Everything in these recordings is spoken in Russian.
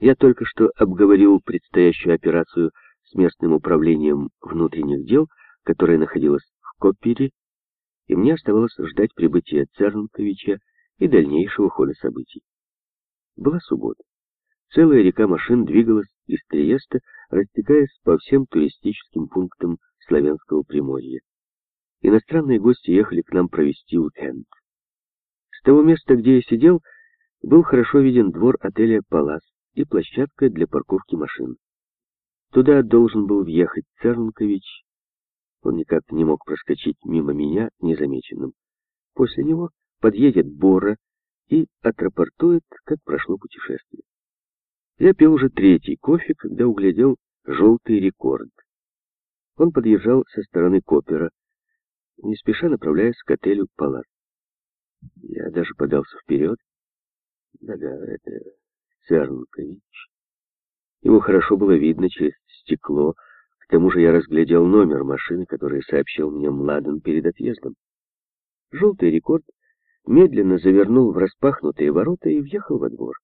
Я только что обговорил предстоящую операцию с местным управлением внутренних дел, которое находилось в Копире, и мне оставалось ждать прибытия Цернковича и дальнейшего хода событий. Была суббота. Целая река машин двигалась из Триеста, растекаясь по всем туристическим пунктам Славянского Приморья. Иностранные гости ехали к нам провести уикенд. С того места, где я сидел, был хорошо виден двор отеля «Палас» и площадка для парковки машин. Туда должен был въехать Цернкович. Он никак не мог проскочить мимо меня незамеченным. После него подъедет Бора и отрапортует, как прошло путешествие. Я пил уже третий кофе, когда углядел желтый рекорд. Он подъезжал со стороны Копера, не спеша направляясь к отелю «Палас». Я даже подался вперед. Да-да, это Цернкович. Его хорошо было видно через стекло. К тому же я разглядел номер машины, который сообщил мне Младен перед отъездом. Желтый рекорд медленно завернул в распахнутые ворота и въехал во двор.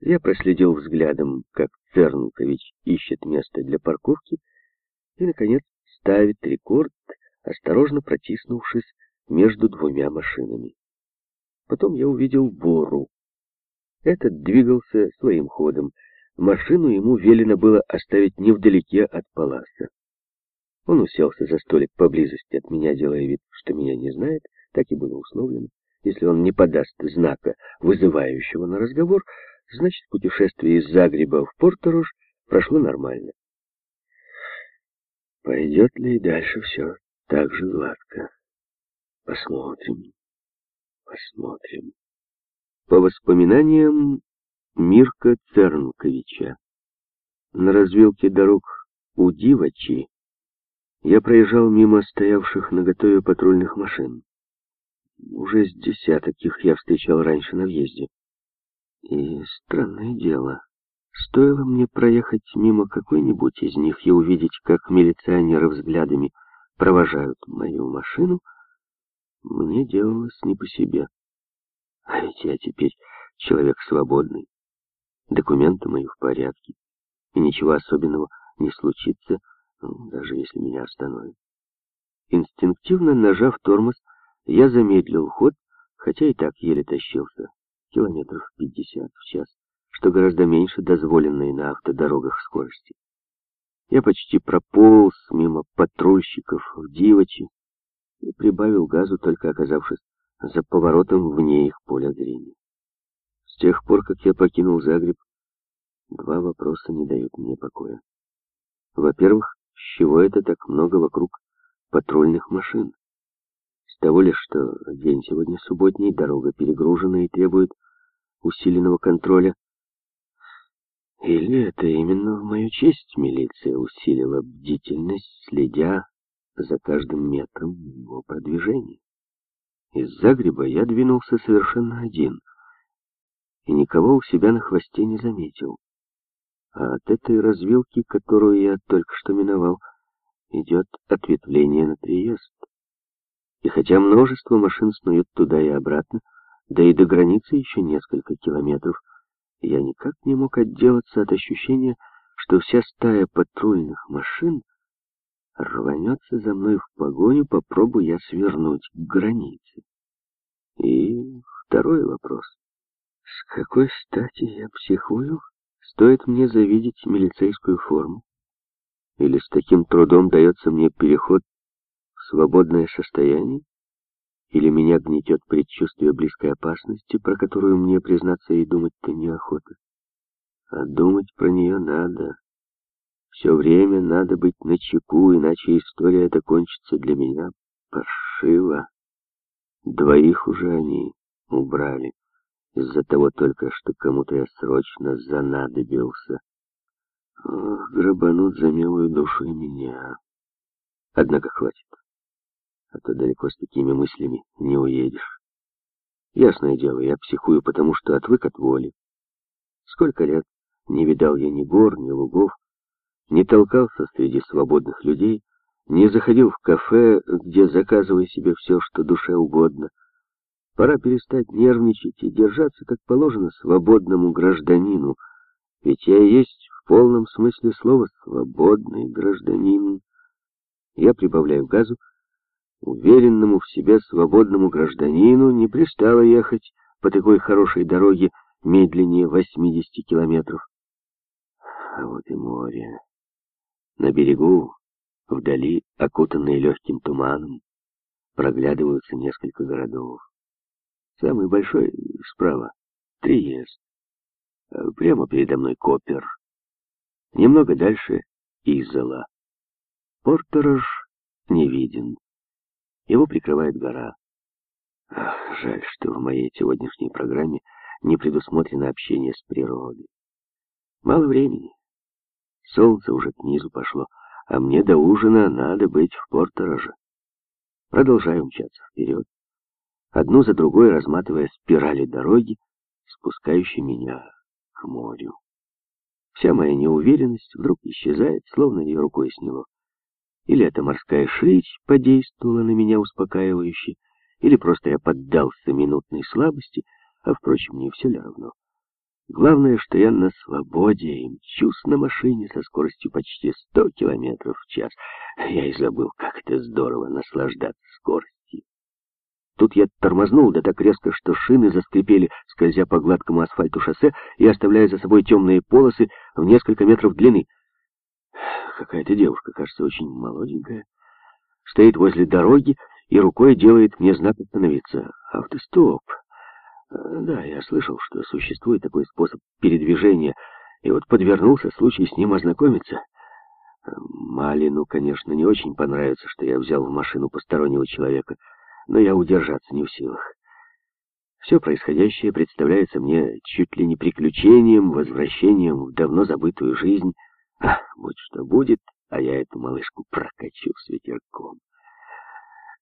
Я проследил взглядом, как Цернкович ищет место для парковки и, наконец, ставит рекорд, осторожно протиснувшись между двумя машинами. Потом я увидел Бору. Этот двигался своим ходом. Машину ему велено было оставить невдалеке от паласа. Он уселся за столик поблизости от меня, делая вид, что меня не знает, так и было условлено. Если он не подаст знака, вызывающего на разговор, значит, путешествие из Загреба в Порторуш прошло нормально. Пойдет ли и дальше все так же гладко? Посмотрим, посмотрим. По воспоминаниям Мирка Цернковича. На развилке дорог у Дивачи я проезжал мимо стоявших на готове патрульных машин. Уже с десяток их я встречал раньше на въезде. И странное дело, стоило мне проехать мимо какой-нибудь из них и увидеть, как милиционеры взглядами провожают мою машину, мне делалось не по себе. А ведь я теперь человек свободный. Документы мои в порядке. И ничего особенного не случится, ну, даже если меня остановят. Инстинктивно нажав тормоз, я замедлил ход, хотя и так еле тащился, километров 50 в час, что гораздо меньше дозволенной на автодорогах скорости. Я почти прополз мимо патрульщиков в Дивочи и прибавил газу, только оказавшись за поворотом вне их поля зрения. С тех пор, как я покинул Загреб, два вопроса не дают мне покоя. Во-первых, с чего это так много вокруг патрульных машин? С того лишь, что день сегодня субботний, дорога перегружена и требует усиленного контроля. Или это именно в мою честь милиция усилила бдительность, следя за каждым метром его продвижения. Из Загреба я двинулся совершенно один и никого у себя на хвосте не заметил. А от этой развилки, которую я только что миновал, идет ответвление на Триест. И хотя множество машин снуют туда и обратно, да и до границы еще несколько километров, я никак не мог отделаться от ощущения, что вся стая патрульных машин рванется за мной в погоню, попробую я свернуть к границе. И второй вопрос. С какой стати я психую? Стоит мне завидеть милицейскую форму? Или с таким трудом дается мне переход в свободное состояние? Или меня гнетет предчувствие близкой опасности, про которую мне, признаться, и думать-то неохота? А думать про нее надо. Все время надо быть начеку, иначе история эта кончится для меня паршиво. Двоих уже они убрали. Из-за того только, что кому-то я срочно занадобился. Ох, грабанут за милую душу и меня. Однако хватит. А то далеко с такими мыслями не уедешь. Ясное дело, я психую, потому что отвык от воли. Сколько лет не видал я ни гор, ни лугов, не толкался среди свободных людей, не заходил в кафе, где заказывай себе все, что душе угодно. Пора перестать нервничать и держаться, как положено, свободному гражданину, Ведь я есть в полном смысле слова свободный гражданин. Я прибавляю газу. Уверенному в себе свободному гражданину не пристало ехать по такой хорошей дороге медленнее 80 километров. А вот и море. На берегу, вдали, окутанные легким туманом, проглядываются несколько городов. Самый большой справа — Триест. А прямо передо мной Копер. Немного дальше — Изола. Портерож не виден. Его прикрывает гора. Ах, жаль, что в моей сегодняшней программе не предусмотрено общение с природой. Мало времени. Солнце уже к низу пошло, а мне до ужина надо быть в Портороже. Продолжаю мчаться вперед, одну за другой разматывая спирали дороги, спускающей меня к морю. Вся моя неуверенность вдруг исчезает, словно ее рукой сняло. Или эта морская ширь подействовала на меня успокаивающе, или просто я поддался минутной слабости, а, впрочем, не все ли равно. Главное, что я на свободе и мчусь на машине со скоростью почти 100 километров в час. Я и забыл, как это здорово наслаждаться скоростью. Тут я тормознул, да так резко, что шины заскрипели, скользя по гладкому асфальту шоссе и оставляя за собой темные полосы в несколько метров длины. Какая-то девушка, кажется, очень молоденькая, стоит возле дороги и рукой делает мне знак остановиться. Автостоп. Да, я слышал, что существует такой способ передвижения, и вот подвернулся случай с ним ознакомиться. Малину, конечно, не очень понравится, что я взял в машину постороннего человека, но я удержаться не в силах. Все происходящее представляется мне чуть ли не приключением, возвращением в давно забытую жизнь. Ах, будь что будет, а я эту малышку прокачу с ветерком.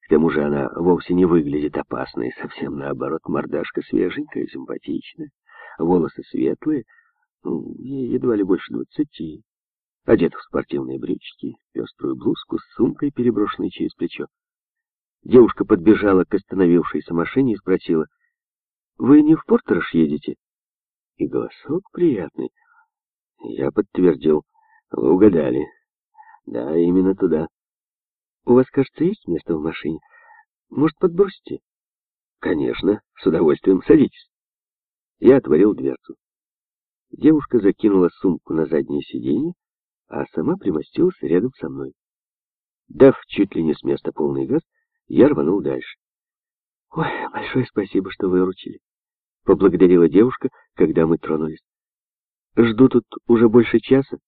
К тому же она вовсе не выглядит опасной, совсем наоборот, мордашка свеженькая, симпатичная, волосы светлые, ну, едва ли больше двадцати. Одета в спортивные брючки, пеструю блузку с сумкой, переброшенной через плечо. Девушка подбежала к остановившейся машине и спросила, «Вы не в Портерш едете?» И голосок приятный. Я подтвердил, «Вы угадали. Да, именно туда». У вас, кажется, есть место в машине? Может, подбросите? Конечно, с удовольствием. Садитесь. Я отворил дверцу. Девушка закинула сумку на заднее сиденье, а сама примостилась рядом со мной. Дав чуть ли не с места полный газ, я рванул дальше. «Ой, большое спасибо, что выручили», — поблагодарила девушка, когда мы тронулись. «Жду тут уже больше часа.